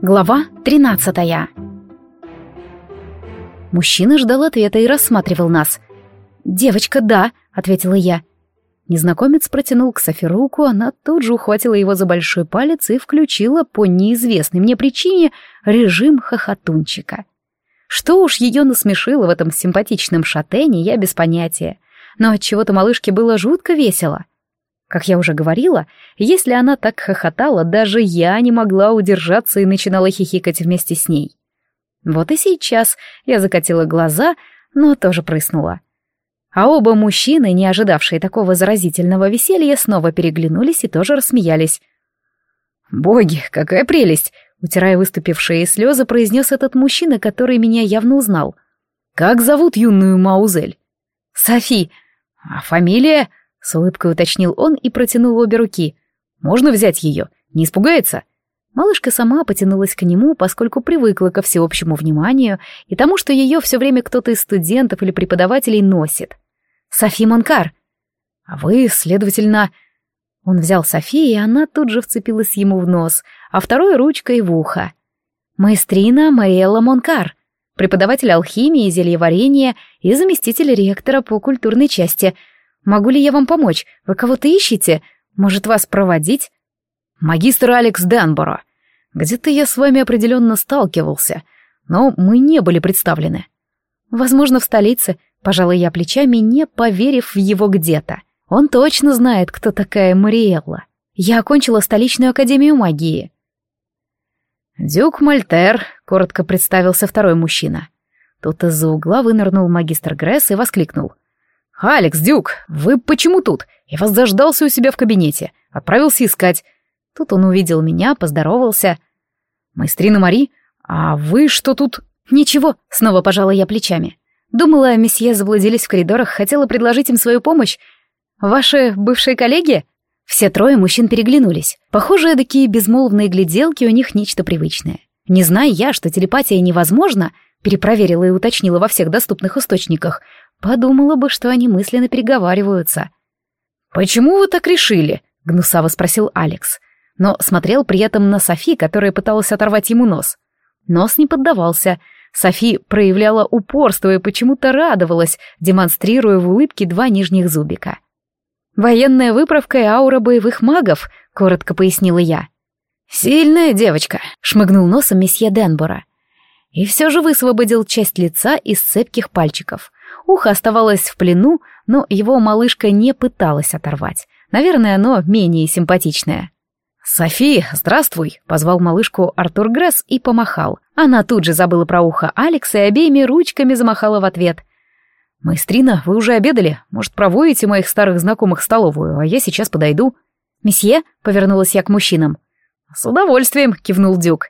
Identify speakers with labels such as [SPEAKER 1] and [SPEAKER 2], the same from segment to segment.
[SPEAKER 1] Глава 13 Мужчина ждал ответа и рассматривал нас. «Девочка, да», — ответила я. Незнакомец протянул к Софи руку, она тут же ухватила его за большой палец и включила по неизвестной мне причине режим хохотунчика. Что уж ее насмешило в этом симпатичном шатене, я без понятия. Но от чего то малышке было жутко весело. Как я уже говорила, если она так хохотала, даже я не могла удержаться и начинала хихикать вместе с ней. Вот и сейчас я закатила глаза, но тоже прыснула. А оба мужчины, не ожидавшие такого заразительного веселья, снова переглянулись и тоже рассмеялись. «Боги, какая прелесть!» — утирая выступившие слезы, произнес этот мужчина, который меня явно узнал. «Как зовут юную Маузель?» «Софи». «А фамилия?» — с улыбкой уточнил он и протянул обе руки. «Можно взять ее? Не испугается?» Малышка сама потянулась к нему, поскольку привыкла ко всеобщему вниманию и тому, что ее все время кто-то из студентов или преподавателей носит. «Софи Монкар!» «А вы, следовательно...» Он взял Софи, и она тут же вцепилась ему в нос, а второй ручкой в ухо. «Маэстрина Мариэлла Монкар, преподаватель алхимии и зельеварения и заместитель ректора по культурной части. Могу ли я вам помочь? Вы кого-то ищете? Может, вас проводить?»
[SPEAKER 2] «Магистр Алекс Денборо. Где-то я с вами определенно сталкивался, но мы не были представлены».
[SPEAKER 1] «Возможно, в столице», — пожалуй, я плечами, не поверив в его где-то. «Он точно знает, кто такая Мариэлла. Я окончила столичную академию магии».
[SPEAKER 2] «Дюк Мальтер», — коротко представился второй мужчина. Тут из-за угла вынырнул магистр Гресс и воскликнул. «Алекс, Дюк, вы почему тут? Я вас заждался у себя в кабинете. Отправился искать. Тут он увидел меня, поздоровался. «Майстрина Мари, а вы что тут...»
[SPEAKER 1] «Ничего», — снова пожала я плечами. Думала, месье заблудились в коридорах, хотела предложить им свою помощь. Ваши бывшие коллеги? Все трое мужчин переглянулись. Похоже, такие безмолвные гляделки у них нечто привычное. Не зная я, что телепатия невозможна, перепроверила и уточнила во всех доступных источниках, подумала бы, что они мысленно переговариваются.
[SPEAKER 2] «Почему вы так решили?» — гнусаво спросил Алекс но смотрел при этом на Софи, которая пыталась оторвать ему нос. Нос не поддавался. Софи проявляла упорство и почему-то радовалась, демонстрируя в улыбке два нижних зубика.
[SPEAKER 1] «Военная выправка и аура боевых магов», — коротко пояснила я.
[SPEAKER 2] «Сильная девочка», — шмыгнул носом месье Денбора.
[SPEAKER 1] И все же высвободил часть лица из цепких пальчиков. Ухо оставалось в плену, но его малышка не пыталась оторвать. Наверное, оно менее симпатичное.
[SPEAKER 2] «Софи, здравствуй!» — позвал малышку Артур Гресс и помахал.
[SPEAKER 1] Она тут же забыла про ухо Алекса и обеими ручками замахала в ответ.
[SPEAKER 2] «Маэстрина, вы уже обедали? Может, проводите моих старых знакомых в столовую, а я сейчас подойду?»
[SPEAKER 1] «Месье?» — повернулась я к мужчинам.
[SPEAKER 2] «С удовольствием!» — кивнул Дюк.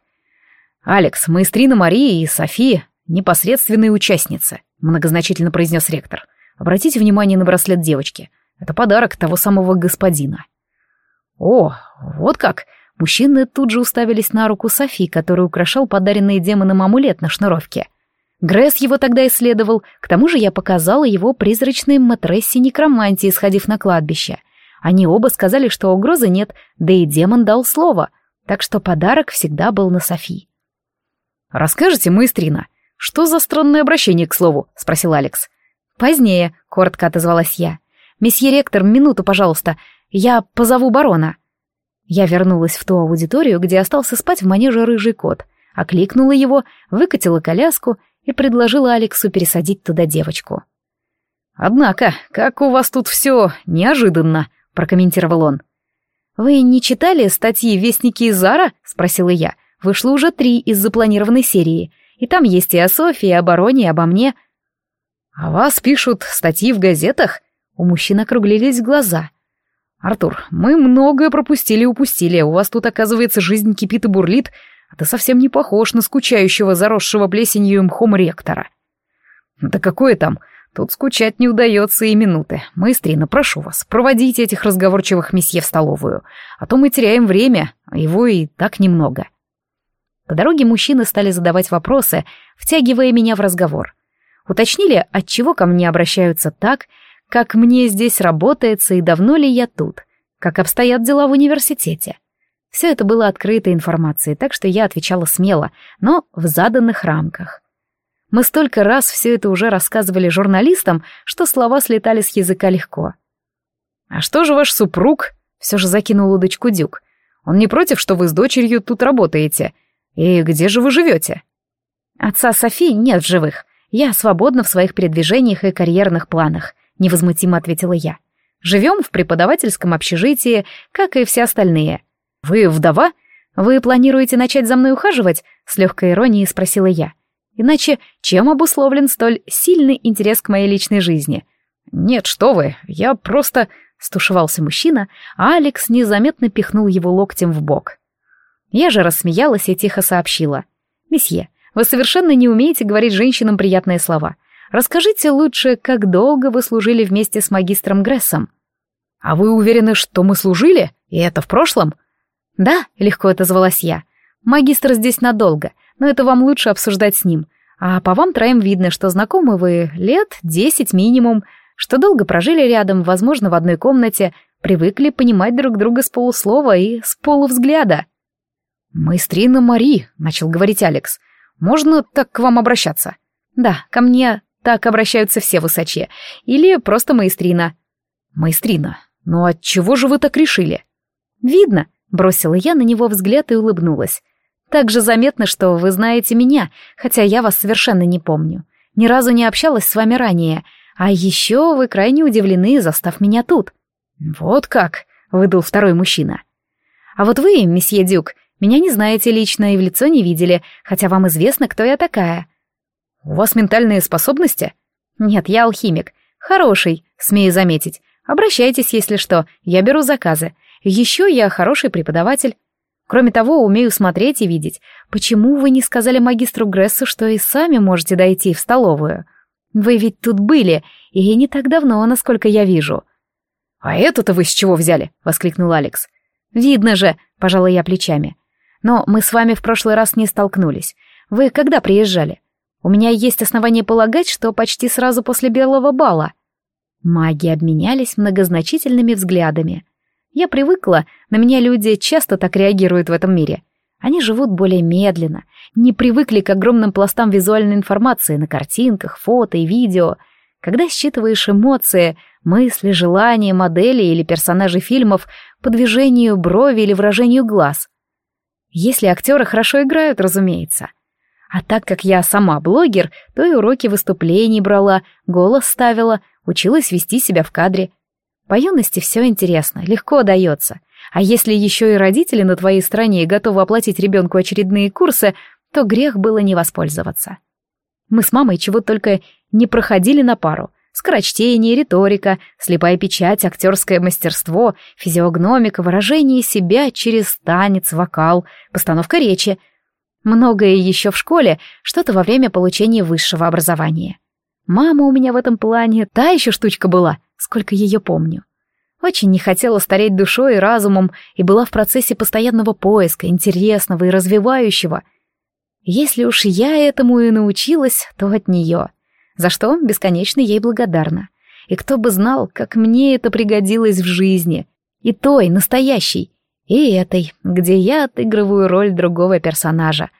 [SPEAKER 2] «Алекс, маэстрина Мария и София — непосредственные участницы», — многозначительно произнес ректор. «Обратите внимание на браслет девочки. Это подарок того самого господина». «О, вот как!» Мужчины тут же уставились на руку Софи, который украшал подаренный демоном амулет на шнуровке. Гресс его тогда исследовал, к тому же я показала его призрачной матрессе некромантии, сходив на кладбище. Они оба сказали, что угрозы нет, да и демон дал слово, так что подарок всегда был на Софи. «Расскажете, маэстрина, что за странное обращение, к слову?» — спросил Алекс.
[SPEAKER 1] «Позднее», — коротко отозвалась я. «Месье ректор, минуту, пожалуйста. Я позову барона». Я вернулась в ту аудиторию, где остался спать в манеже рыжий кот, окликнула его, выкатила коляску и предложила Алексу пересадить туда девочку.
[SPEAKER 2] «Однако, как у вас тут все неожиданно», — прокомментировал он.
[SPEAKER 1] «Вы не читали статьи «Вестники Зара»?» — спросила я. «Вышло уже три из запланированной серии, и там есть и о Софии, и о бароне, и обо мне».
[SPEAKER 2] «А вас пишут статьи в газетах?» У мужчин округлились глаза. «Артур, мы многое пропустили и упустили, у вас тут, оказывается, жизнь кипит и бурлит, а ты совсем не похож на скучающего, заросшего плесенью мхом ректора». «Да какое там? Тут скучать не удается и минуты. Маэстрина, прошу вас, проводите этих разговорчивых месье в столовую, а то мы теряем время, а его и так немного».
[SPEAKER 1] По дороге мужчины стали задавать вопросы, втягивая меня в разговор. Уточнили, от чего ко мне обращаются так, как мне здесь работается и давно ли я тут, как обстоят дела в университете. Все это было открытой информацией, так что я отвечала смело, но в заданных рамках. Мы столько раз все это уже рассказывали журналистам, что слова слетали с языка легко.
[SPEAKER 2] «А что же ваш супруг?» — все же закинул удочку Дюк. «Он не против, что вы с дочерью тут работаете? И где же вы живете?»
[SPEAKER 1] «Отца Софии нет в живых. Я свободна в своих передвижениях и карьерных планах», — невозмутимо ответила я. «Живем в преподавательском общежитии, как и все остальные».
[SPEAKER 2] «Вы вдова?
[SPEAKER 1] Вы планируете начать за мной ухаживать?» — с легкой иронией спросила я. Иначе чем обусловлен столь сильный интерес к моей личной жизни?
[SPEAKER 2] Нет, что вы, я просто... Стушевался мужчина, а Алекс незаметно пихнул его локтем в бок.
[SPEAKER 1] Я же рассмеялась и тихо сообщила. «Месье, вы совершенно не умеете говорить женщинам приятные слова. Расскажите лучше, как долго вы служили вместе с магистром Грессом?»
[SPEAKER 2] «А вы уверены, что мы служили? И это в прошлом?»
[SPEAKER 1] «Да», — легко отозвалась я. «Магистр здесь надолго но это вам лучше обсуждать с ним. А по вам троим видно, что знакомы вы лет десять минимум, что долго прожили рядом, возможно, в одной комнате, привыкли понимать друг друга с полуслова и с полувзгляда.
[SPEAKER 2] «Маэстрина Мари», — начал говорить Алекс, — «можно так к вам обращаться?»
[SPEAKER 1] «Да, ко мне так обращаются все высоче. Или просто маэстрина».
[SPEAKER 2] «Маэстрина, ну от чего же вы так решили?»
[SPEAKER 1] «Видно», — бросила я на него взгляд и улыбнулась. Также заметно, что вы знаете меня, хотя я вас совершенно не помню. Ни разу не общалась с вами ранее, а еще вы крайне удивлены, застав меня тут».
[SPEAKER 2] «Вот как», — выдал второй мужчина.
[SPEAKER 1] «А вот вы, месье Дюк, меня не знаете лично и в лицо не видели, хотя вам известно, кто я такая».
[SPEAKER 2] «У вас ментальные способности?»
[SPEAKER 1] «Нет, я алхимик. Хороший, смею заметить. Обращайтесь, если что, я беру заказы. Еще я хороший преподаватель. Кроме того, умею смотреть и видеть. Почему вы не сказали магистру Грессу, что и сами можете дойти в столовую? Вы ведь тут были, и не так давно, насколько я вижу».
[SPEAKER 2] «А эту-то вы с чего взяли?» — воскликнул Алекс.
[SPEAKER 1] «Видно же», — пожала я плечами. «Но мы с вами в прошлый раз не столкнулись. Вы когда приезжали? У меня есть основания полагать, что почти сразу после белого бала». Маги обменялись многозначительными взглядами. Я привыкла, на меня люди часто так реагируют в этом мире. Они живут более медленно, не привыкли к огромным пластам визуальной информации на картинках, фото и видео. Когда считываешь эмоции, мысли, желания, модели или персонажей фильмов по движению брови или выражению глаз. Если актеры хорошо играют, разумеется. А так как я сама блогер, то и уроки выступлений брала, голос ставила, училась вести себя в кадре. По юности все интересно, легко дается. А если еще и родители на твоей стороне готовы оплатить ребенку очередные курсы, то грех было не воспользоваться. Мы с мамой чего только не проходили на пару. Скорочтение, риторика, слепая печать, актерское мастерство, физиогномика, выражение себя через танец, вокал, постановка речи. Многое еще в школе, что-то во время получения высшего образования. Мама у меня в этом плане та еще штучка была — сколько ее помню. Очень не хотела стареть душой и разумом и была в процессе постоянного поиска, интересного и развивающего. Если уж я этому и научилась, то от нее, за что бесконечно ей благодарна. И кто бы знал, как мне это пригодилось в жизни, и той, настоящей, и этой, где я отыгрываю роль другого персонажа.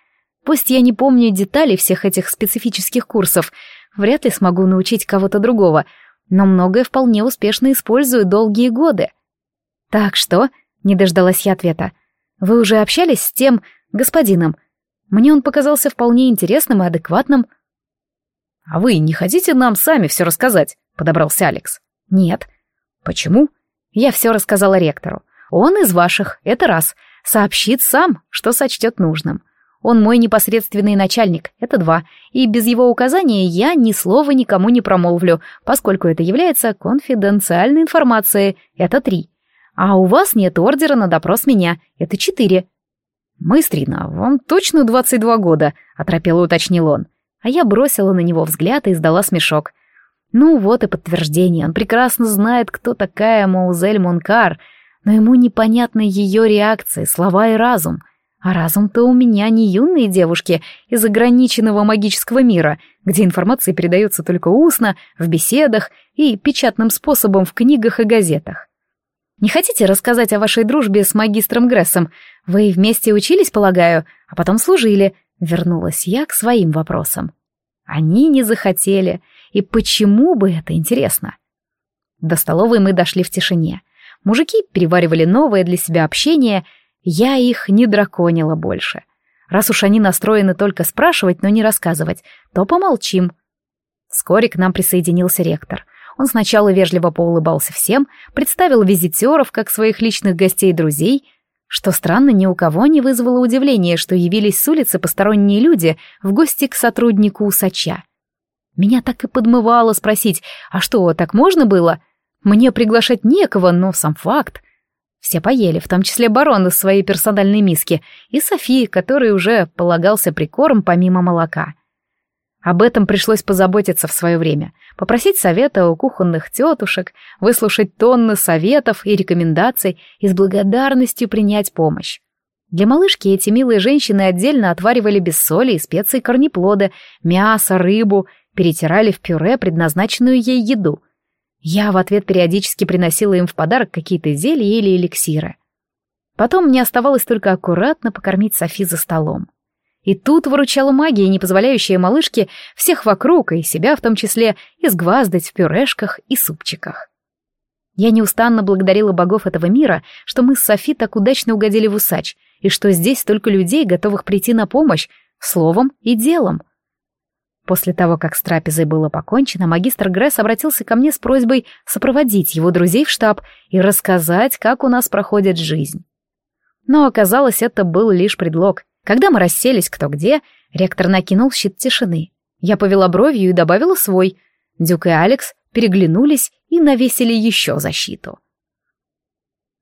[SPEAKER 1] Пусть я не помню деталей всех этих специфических курсов, вряд ли смогу научить кого-то другого — но многое вполне успешно использую долгие годы. Так что, не дождалась я ответа, вы уже общались с тем господином? Мне он показался вполне интересным и адекватным.
[SPEAKER 2] А вы не хотите нам сами все рассказать? Подобрался Алекс.
[SPEAKER 1] Нет.
[SPEAKER 2] Почему?
[SPEAKER 1] Я все рассказала ректору. Он из ваших, это раз. Сообщит сам, что сочтет нужным. Он мой непосредственный начальник, это два, и без его указания я ни слова никому не промолвлю, поскольку это является конфиденциальной информацией, это три. А у вас нет ордера на допрос меня, это четыре.
[SPEAKER 2] «Маэстрина, вам точно двадцать два года?» — оторопело уточнил он.
[SPEAKER 1] А я бросила на него взгляд и издала смешок. Ну вот и подтверждение, он прекрасно знает, кто такая Маузель Монкар, но ему непонятны ее реакции, слова и разум. А разум-то у меня не юные девушки из ограниченного магического мира, где информация передается только устно, в беседах и печатным способом в книгах и газетах. Не хотите рассказать о вашей дружбе с магистром Грессом? Вы вместе учились, полагаю, а потом служили. Вернулась я к своим вопросам. Они не захотели. И почему бы это интересно? До столовой мы дошли в тишине. Мужики переваривали новое для себя общение. Я их не драконила больше. Раз уж они настроены только спрашивать, но не рассказывать, то помолчим. Вскоре к нам присоединился ректор. Он сначала вежливо поулыбался всем, представил визитеров как своих личных гостей и друзей, что странно, ни у кого не вызвало удивления, что явились с улицы посторонние люди в гости к сотруднику усача. Меня так и подмывало спросить, а что, так можно было? Мне приглашать некого, но сам факт. Все поели, в том числе барон из своей персональной миски, и Софии, которой уже полагался прикорм помимо молока. Об этом пришлось позаботиться в свое время, попросить совета у кухонных тетушек, выслушать тонны советов и рекомендаций и с благодарностью принять помощь. Для малышки эти милые женщины отдельно отваривали без соли и специй корнеплоды, мясо, рыбу, перетирали в пюре предназначенную ей еду. Я в ответ периодически приносила им в подарок какие-то зелья или эликсиры. Потом мне оставалось только аккуратно покормить Софи за столом. И тут выручала магия, не позволяющая малышке всех вокруг, и себя в том числе, изгваздать в пюрешках и супчиках. Я неустанно благодарила богов этого мира, что мы с Софи так удачно угодили в усач, и что здесь столько людей, готовых прийти на помощь, словом и делом. После того, как с трапезой было покончено, магистр Гресс обратился ко мне с просьбой сопроводить его друзей в штаб и рассказать, как у нас проходит жизнь. Но оказалось, это был лишь предлог. Когда мы расселись кто где, ректор накинул щит тишины. Я повела бровью и добавила свой. Дюк и Алекс переглянулись и навесили еще защиту.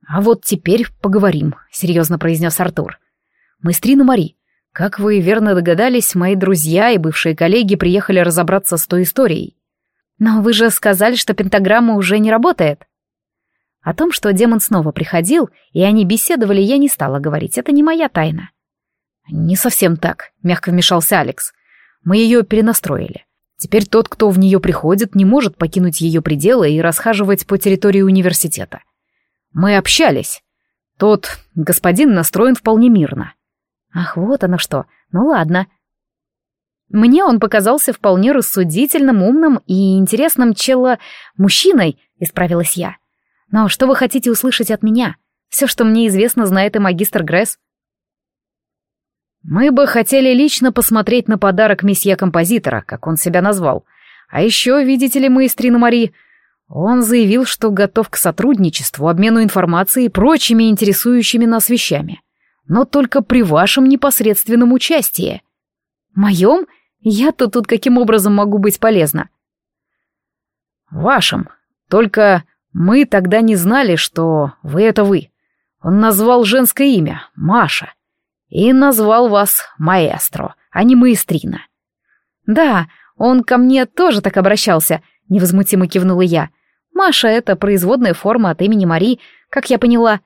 [SPEAKER 1] «А вот теперь поговорим», — серьезно произнес Артур. «Мы с Трину Мари. Как вы верно догадались, мои друзья и бывшие коллеги приехали разобраться с той историей. Но вы же сказали, что пентаграмма уже не работает». О том, что демон снова приходил, и они беседовали, я не стала говорить, это не моя тайна. «Не совсем так», — мягко вмешался Алекс. «Мы ее перенастроили. Теперь тот, кто в нее приходит, не может покинуть ее пределы и расхаживать по территории университета. Мы общались. Тот господин настроен вполне мирно». «Ах, вот оно что. Ну ладно». Мне он показался вполне рассудительным, умным и интересным чело... мужчиной, исправилась я. Но что вы хотите услышать от меня? Все, что мне известно, знает и магистр Гресс. Мы бы хотели лично посмотреть на подарок месье композитора, как он себя назвал. А еще, видите ли, из Мари, он заявил, что готов к сотрудничеству, обмену информацией и прочими интересующими нас вещами. Но только при вашем непосредственном участии. Моем? Я-то тут каким образом могу быть полезна? Вашим. Только мы тогда не знали, что вы — это вы. Он назвал женское имя — Маша и назвал вас маэстро, а не маэстрина. Да, он ко мне тоже так обращался, невозмутимо кивнула я. Маша — это производная форма от имени Мари, как я поняла.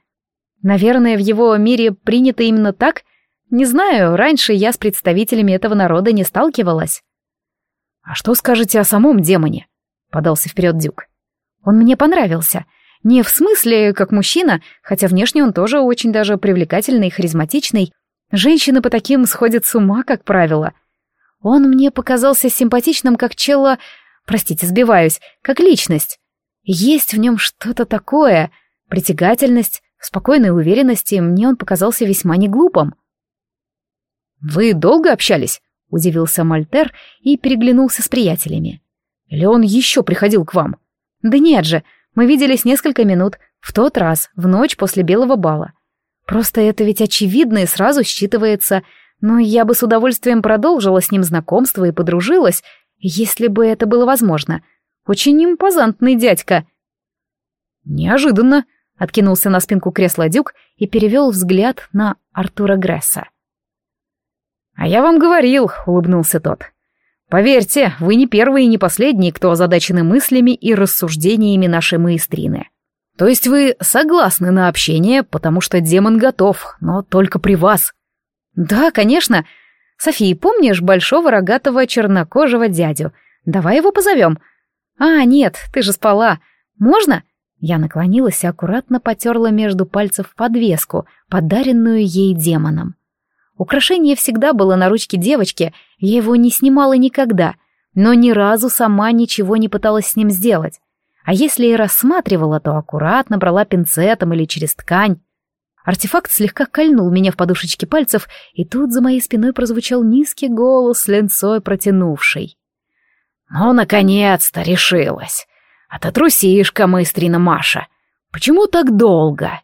[SPEAKER 1] Наверное, в его мире принято именно так? Не знаю, раньше я с представителями этого народа не сталкивалась. «А что скажете о самом демоне?» — подался вперед Дюк. «Он мне понравился. Не в смысле, как мужчина, хотя внешне он тоже очень даже привлекательный и харизматичный, Женщины по таким сходят с ума, как правило. Он мне показался симпатичным, как чело... Простите, сбиваюсь, как личность. Есть в нем что-то такое, притягательность, спокойной уверенности, мне он показался весьма неглупым. «Вы долго общались?» — удивился Мальтер и переглянулся с приятелями. «Или он еще приходил к вам?» «Да нет же, мы виделись несколько минут, в тот раз, в ночь после белого бала. Просто это ведь очевидно и сразу считывается, но я бы с удовольствием продолжила с ним знакомство и подружилась, если бы это было возможно. Очень импозантный дядька. Неожиданно, откинулся на спинку кресла Дюк и перевел взгляд на Артура Гресса. «А я вам говорил», — улыбнулся тот. «Поверьте, вы не первый и не последний, кто озадачены мыслями и рассуждениями нашей маэстрины. То есть вы согласны на общение, потому что демон готов, но только при вас? Да, конечно. София, помнишь большого рогатого чернокожего дядю? Давай его позовем. А, нет, ты же спала. Можно? Я наклонилась и аккуратно потерла между пальцев подвеску, подаренную ей демоном. Украшение всегда было на ручке девочки, я его не снимала никогда, но ни разу сама ничего не пыталась с ним сделать. А если и рассматривала, то аккуратно брала пинцетом или через ткань. Артефакт слегка кольнул меня в подушечке пальцев, и тут за моей спиной прозвучал низкий голос, ленцой протянувший.
[SPEAKER 2] «Ну, наконец-то решилась! А ты трусишка, маэстрина Маша! Почему так долго?»